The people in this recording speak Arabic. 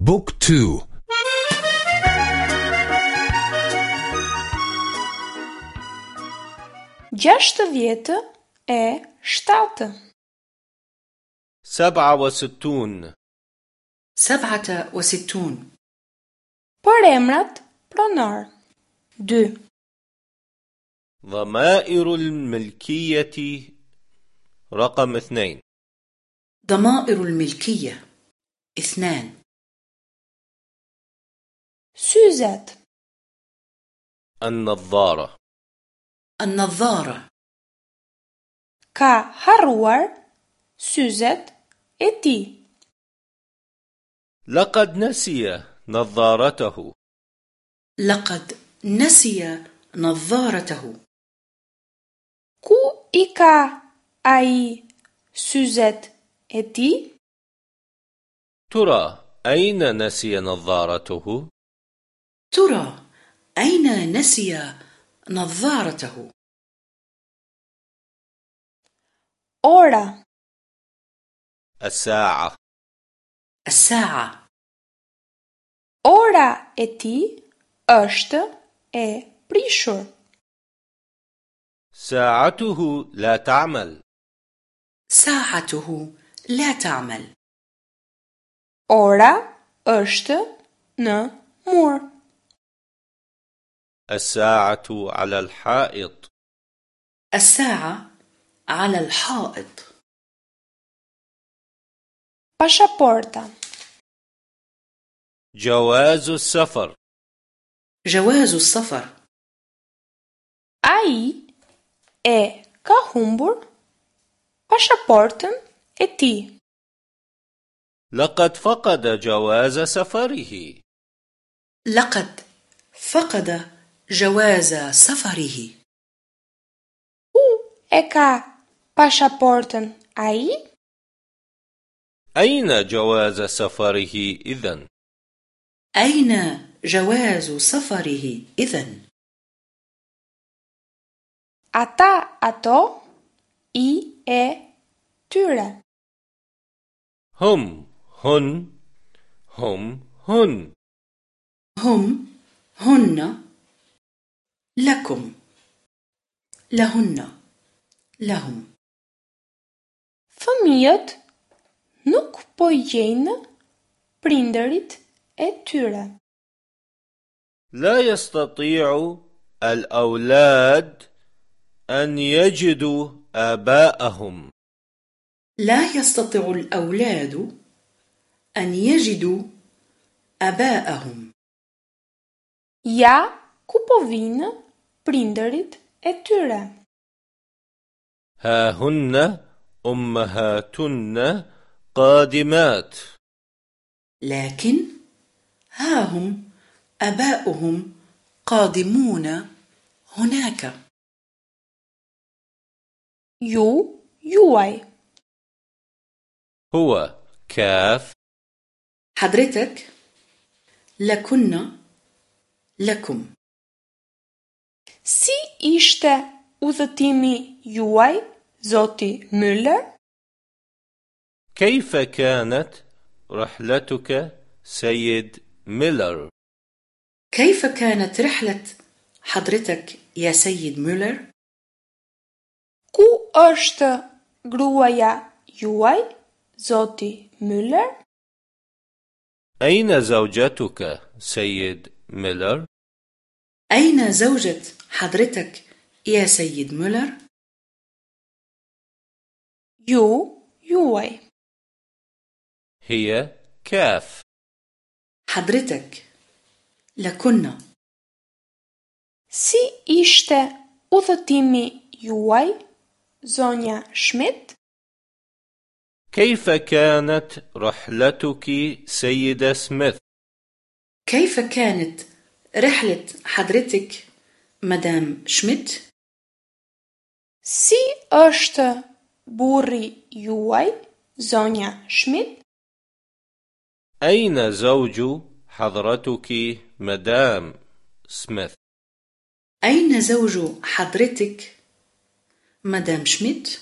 book two gjashtëdhjetë e shtatë. سبعة وستون سبعة وستون Përemrat pronorë 2. ضمائر الملكية رقم اثنين ضمائر الملكية اثنان Syzet. النظارة النظارة harruar syzet e tij. لقد نسي نظارته لقد نسي نظارته ka ai syzet e tij? ترى أين نسي نظارته؟ ترى أين نسي نظارته Ora. الساعة الساعة Ora e tij është e prishur. ساعته لا تعمل ساعته لا تعمل Ora është në mur. الساعة على الحائط. الساعة على الحائط. Pashaporta. جواز السفر. جواز السفر. Ai e ka humbur pashaportën e tij. لقد فقد جواز سفره. لقد فقد جواز سفره Ku e ka pashaportën ai? أين جواز سفره إذن؟ أين جواز سفره إذن؟ Ata, ato, i, e, tyre. هم هن هم هن هم هن لكم. لهن. لهم. Fëmijët nuk po i gjejnë prindërit e tyre. لا يستطيع الأولاد أن يجدوا آباءهم. لا يستطيع الأولاد أن يجدوا آباءهم. Ja ku po vinë prindërit e tyre. ها هن أمهاتن قادمات لكن ها هم آباؤهم قادمون هناك Ju, juaj. هو كاف حضرتك لكن لكم Si ishte udhëtimi juaj, zoti Müller? كيف كانت رحلتك سيد ميلر كيف كانت رحلة حضرتك يا سيد ميلر؟ Ku është gruaja juaj, zoti Müller? أين زوجتك سيد ميلر أين زوجة حضرتك يا سيد ميلر؟ Ju, juaj. هي كاف حضرتك لكن Si ishte udhëtimi juaj, zonja Schmidt? كيف كانت رحلتك سيدة سميث كيف كانت رحلة حضرتك مدام شميت؟ Si është burri juaj, zonja Schmidt? أين زوج حضرتك مدام سميث أين زوج حضرتك مدام شميت؟